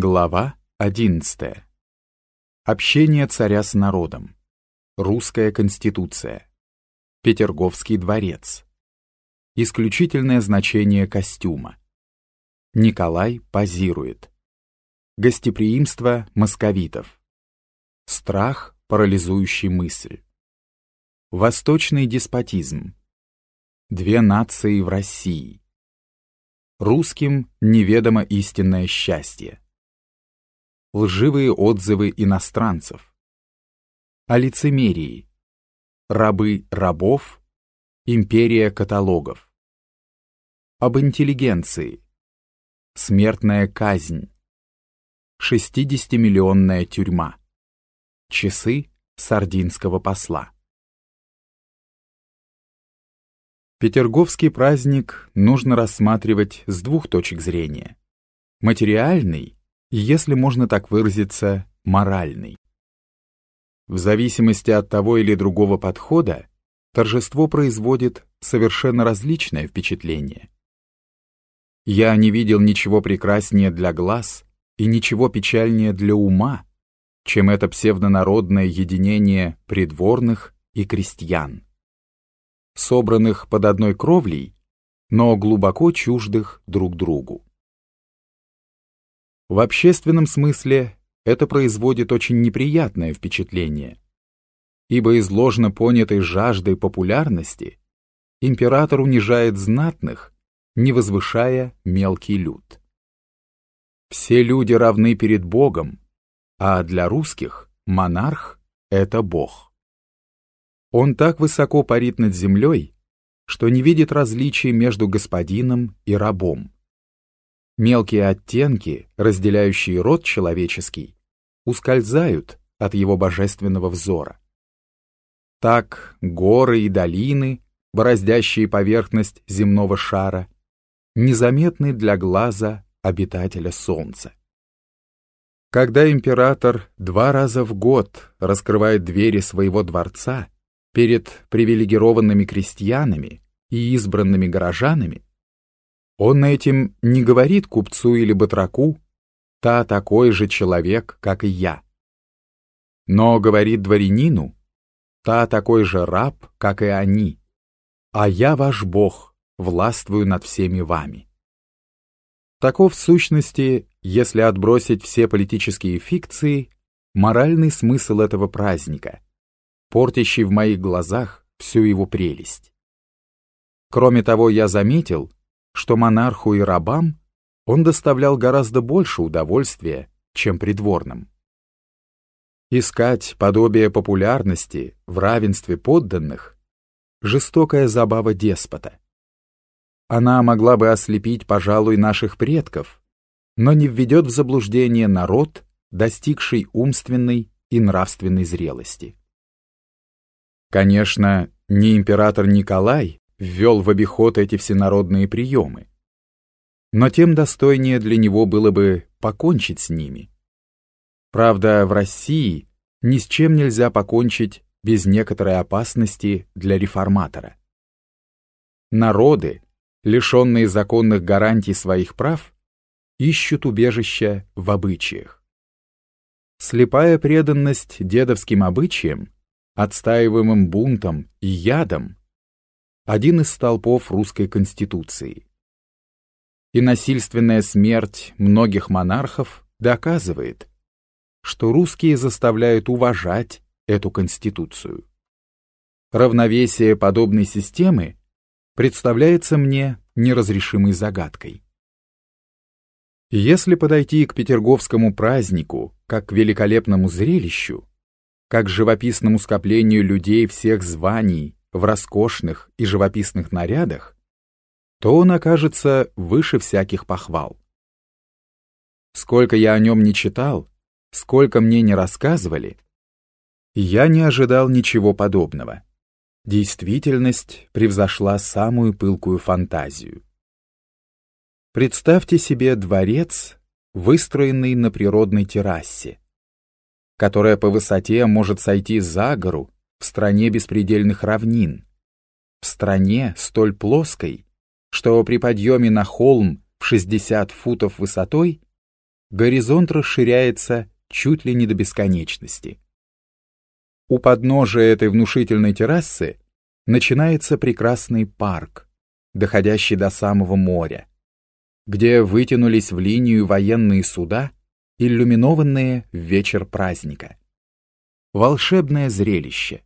Глава 11. Общение царя с народом. Русская конституция. Петерговский дворец. Исключительное значение костюма. Николай позирует. Гостеприимство московитов. Страх, парализующий мысль. Восточный деспотизм. Две нации в России. Русским неведомо истинное счастье лживые отзывы иностранцев. О лицемерии. Рабы рабов. Империя каталогов. Об интеллигенции. Смертная казнь. 60-миллионная тюрьма. Часы сардинского посла. Петерговский праздник нужно рассматривать с двух точек зрения. Материальный если можно так выразиться, моральный. В зависимости от того или другого подхода, торжество производит совершенно различное впечатление. Я не видел ничего прекраснее для глаз и ничего печальнее для ума, чем это псевдонародное единение придворных и крестьян, собранных под одной кровлей, но глубоко чуждых друг другу. В общественном смысле это производит очень неприятное впечатление, ибо из ложно понятой жаждой популярности император унижает знатных, не возвышая мелкий люд. Все люди равны перед Богом, а для русских монарх — это Бог. Он так высоко парит над землей, что не видит различий между господином и рабом Мелкие оттенки, разделяющие род человеческий, ускользают от его божественного взора. Так горы и долины, бороздящие поверхность земного шара, незаметны для глаза обитателя Солнца. Когда император два раза в год раскрывает двери своего дворца перед привилегированными крестьянами и избранными горожанами, он этим не говорит купцу или батраку, та такой же человек, как и я. Но говорит дворянину, та такой же раб, как и они, а я ваш Бог, властвую над всеми вами. Таков в сущности, если отбросить все политические фикции, моральный смысл этого праздника, портящий в моих глазах всю его прелесть. Кроме того, я заметил, что монарху и рабам он доставлял гораздо больше удовольствия, чем придворным. Искать подобие популярности в равенстве подданных – жестокая забава деспота. Она могла бы ослепить, пожалуй, наших предков, но не введет в заблуждение народ, достигший умственной и нравственной зрелости. Конечно, не император Николай ввел в обиход эти всенародные приемы. Но тем достойнее для него было бы покончить с ними. Правда, в России ни с чем нельзя покончить без некоторой опасности для реформатора. Народы, лишенные законных гарантий своих прав, ищут убежища в обычаях. Слепая преданность дедовским обычаям, отстаиваемым бунтом и ядом, один из столпов русской конституции. И насильственная смерть многих монархов доказывает, что русские заставляют уважать эту конституцию. Равновесие подобной системы представляется мне неразрешимой загадкой. Если подойти к петерговскому празднику как к великолепному зрелищу, как к живописному скоплению людей всех званий в роскошных и живописных нарядах, то он окажется выше всяких похвал. Сколько я о нем не читал, сколько мне не рассказывали, я не ожидал ничего подобного. Действительность превзошла самую пылкую фантазию. Представьте себе дворец, выстроенный на природной террасе, которая по высоте может сойти за гору в стране беспредельных равнин, в стране столь плоской, что при подъеме на холм в 60 футов высотой горизонт расширяется чуть ли не до бесконечности. У подножия этой внушительной террасы начинается прекрасный парк, доходящий до самого моря, где вытянулись в линию военные суда, иллюминованные в вечер праздника. Волшебное зрелище.